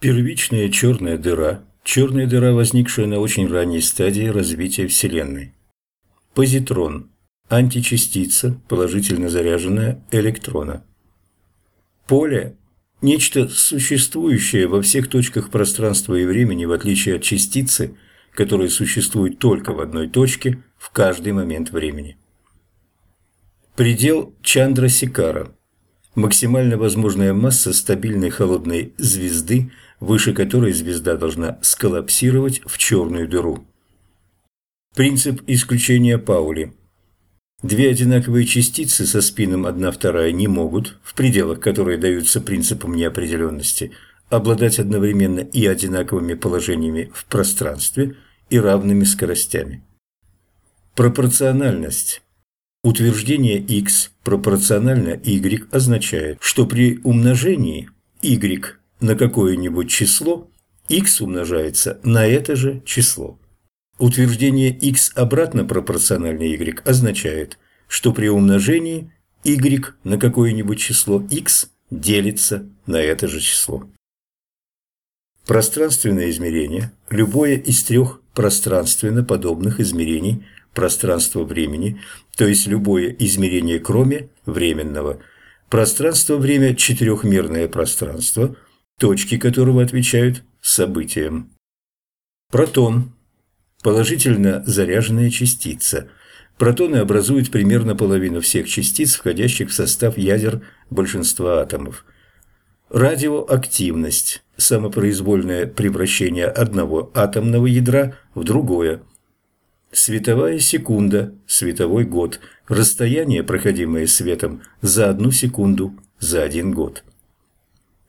Первичная черная дыра – черная дыра, возникшая на очень ранней стадии развития Вселенной. Позитрон – античастица, положительно заряженная электрона. Поле – нечто существующее во всех точках пространства и времени, в отличие от частицы, которая существует только в одной точке в каждый момент времени. Предел Чандра-Сикара – максимально возможная масса стабильной холодной звезды – выше которой звезда должна сколлапсировать в черную дыру. Принцип исключения Паули. Две одинаковые частицы со спином одна вторая не могут, в пределах которые даются принципом неопределенности, обладать одновременно и одинаковыми положениями в пространстве и равными скоростями. Пропорциональность. Утверждение x пропорционально y означает, что при умножении y на какое-нибудь число, x умножается на это же число. Утверждение x обратно пропорционально y означает, что при умножении y на какое-нибудь число x делится на это же число. Пространственное измерение – любое из трех пространственно подобных измерений пространства-времени, то есть любое измерение кроме временного. Пространство-время – четырехмерное пространство – точки которого отвечают событиям. Протон – положительно заряженная частица. Протоны образуют примерно половину всех частиц, входящих в состав ядер большинства атомов. Радиоактивность – самопроизвольное превращение одного атомного ядра в другое. Световая секунда – световой год – расстояние, проходимое светом за одну секунду за один год.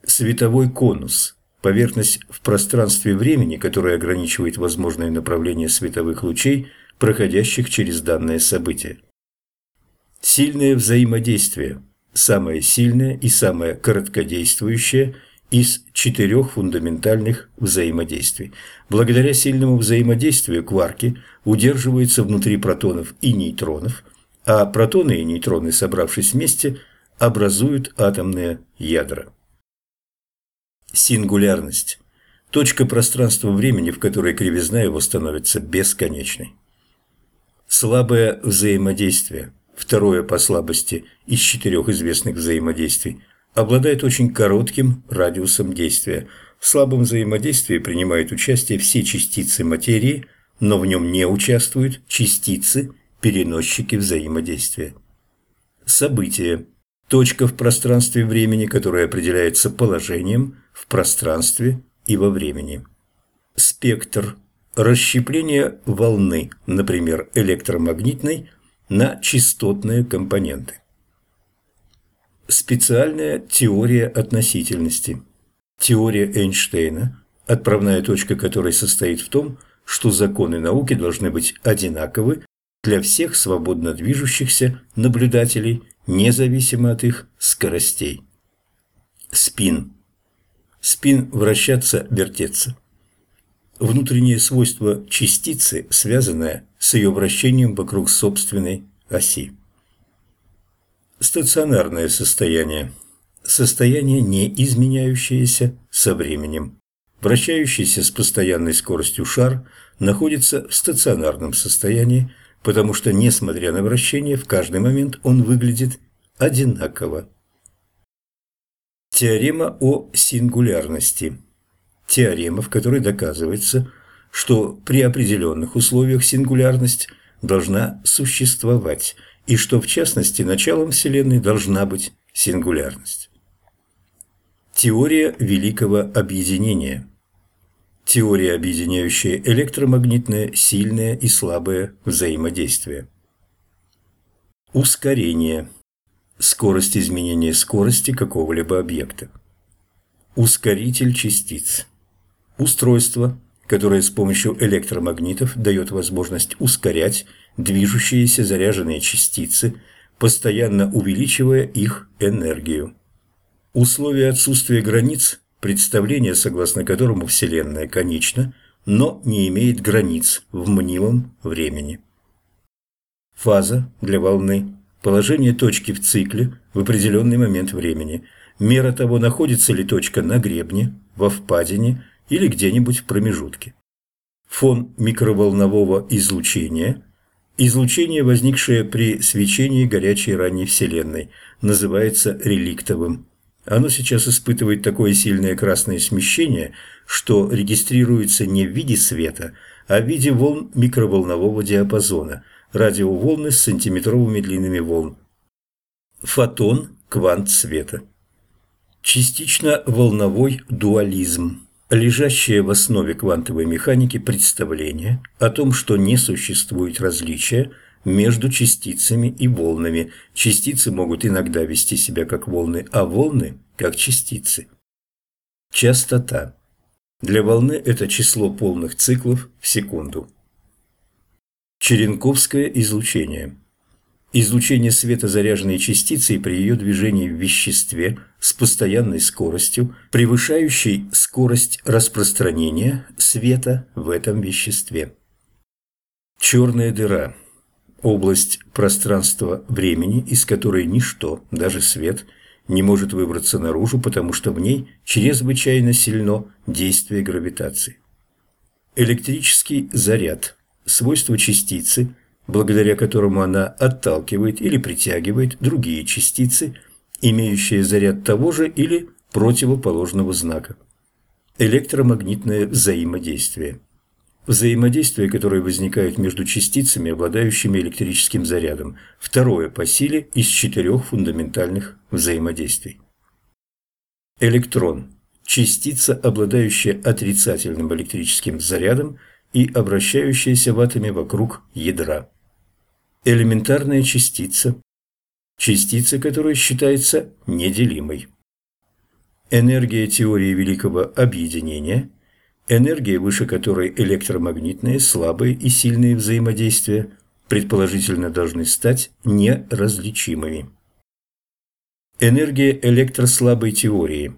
Световой конус – поверхность в пространстве времени, которая ограничивает возможное направление световых лучей, проходящих через данное событие. Сильное взаимодействие – самое сильное и самое короткодействующее из четырех фундаментальных взаимодействий. Благодаря сильному взаимодействию кварки удерживаются внутри протонов и нейтронов, а протоны и нейтроны, собравшись вместе, образуют атомные ядра. Сингулярность – точка пространства-времени, в которой кривизна его становится бесконечной. Слабое взаимодействие – второе по слабости из четырех известных взаимодействий – обладает очень коротким радиусом действия. В слабом взаимодействии принимают участие все частицы материи, но в нем не участвуют частицы, переносчики взаимодействия. Событие – точка в пространстве времени, которая определяется положением, в пространстве и во времени. Спектр – расщепление волны, например, электромагнитной, на частотные компоненты. Специальная теория относительности. Теория Эйнштейна, отправная точка которой состоит в том, что законы науки должны быть одинаковы для всех свободно движущихся наблюдателей, независимо от их скоростей. Спин Спин – вращаться, вертеться. Внутреннее свойство частицы, связанное с ее вращением вокруг собственной оси. Стационарное состояние. Состояние, не изменяющееся со временем. Вращающийся с постоянной скоростью шар находится в стационарном состоянии, потому что, несмотря на вращение, в каждый момент он выглядит одинаково. Теорема о сингулярности. Теорема, в которой доказывается, что при определенных условиях сингулярность должна существовать, и что, в частности, началом Вселенной должна быть сингулярность. Теория великого объединения. Теория, объединяющая электромагнитное, сильное и слабое взаимодействие. Ускорение скорость изменения скорости какого-либо объекта. Ускоритель частиц. Устройство, которое с помощью электромагнитов дает возможность ускорять движущиеся заряженные частицы, постоянно увеличивая их энергию. Условие отсутствия границ – представление, согласно которому Вселенная конечна, но не имеет границ в мнимом времени. Фаза для волны Положение точки в цикле в определенный момент времени. Мера того, находится ли точка на гребне, во впадине или где-нибудь в промежутке. Фон микроволнового излучения – излучение, возникшее при свечении горячей ранней Вселенной, называется реликтовым. Оно сейчас испытывает такое сильное красное смещение, что регистрируется не в виде света, а в виде волн микроволнового диапазона, радиоволны с сантиметровыми длинными волн. Фотон – квант света. Частично волновой дуализм. Лежащее в основе квантовой механики представление о том, что не существует различия между частицами и волнами. Частицы могут иногда вести себя как волны, а волны – как частицы. Частота. Для волны это число полных циклов в секунду. Черенковское излучение. Излучение света заряженной частицей при ее движении в веществе с постоянной скоростью, превышающей скорость распространения света в этом веществе. Черная дыра – область пространства-времени, из которой ничто, даже свет, не может выбраться наружу, потому что в ней чрезвычайно сильно действие гравитации. Электрический заряд – свойство частицы – благодаря которому она отталкивает или притягивает другие частицы, имеющие заряд того же или противоположного знака. Электромагнитное взаимодействие. Взаимодействие, которое возникает между частицами, обладающими электрическим зарядом. Второе по силе из четырех фундаментальных взаимодействий. Электрон – частица, обладающая отрицательным электрическим зарядом и обращающаяся в атоме вокруг ядра. Элементарная частица – частица, которая считается неделимой. Энергия теории великого объединения – энергия, выше которой электромагнитные, слабые и сильные взаимодействия предположительно должны стать неразличимыми. Энергия электрослабой теории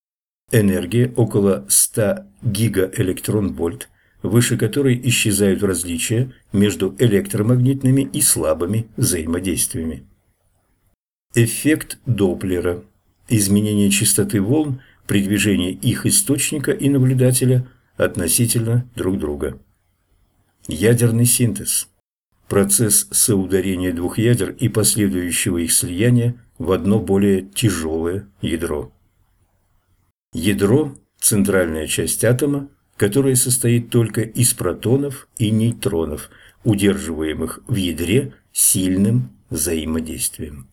– энергия около 100 гигаэлектрон-вольт – выше которой исчезают различия между электромагнитными и слабыми взаимодействиями. Эффект Доплера – изменение частоты волн при движении их источника и наблюдателя относительно друг друга. Ядерный синтез – процесс соударения двух ядер и последующего их слияния в одно более тяжелое ядро. Ядро – центральная часть атома, которое состоит только из протонов и нейтронов, удерживаемых в ядре сильным взаимодействием.